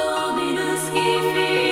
Dominus qui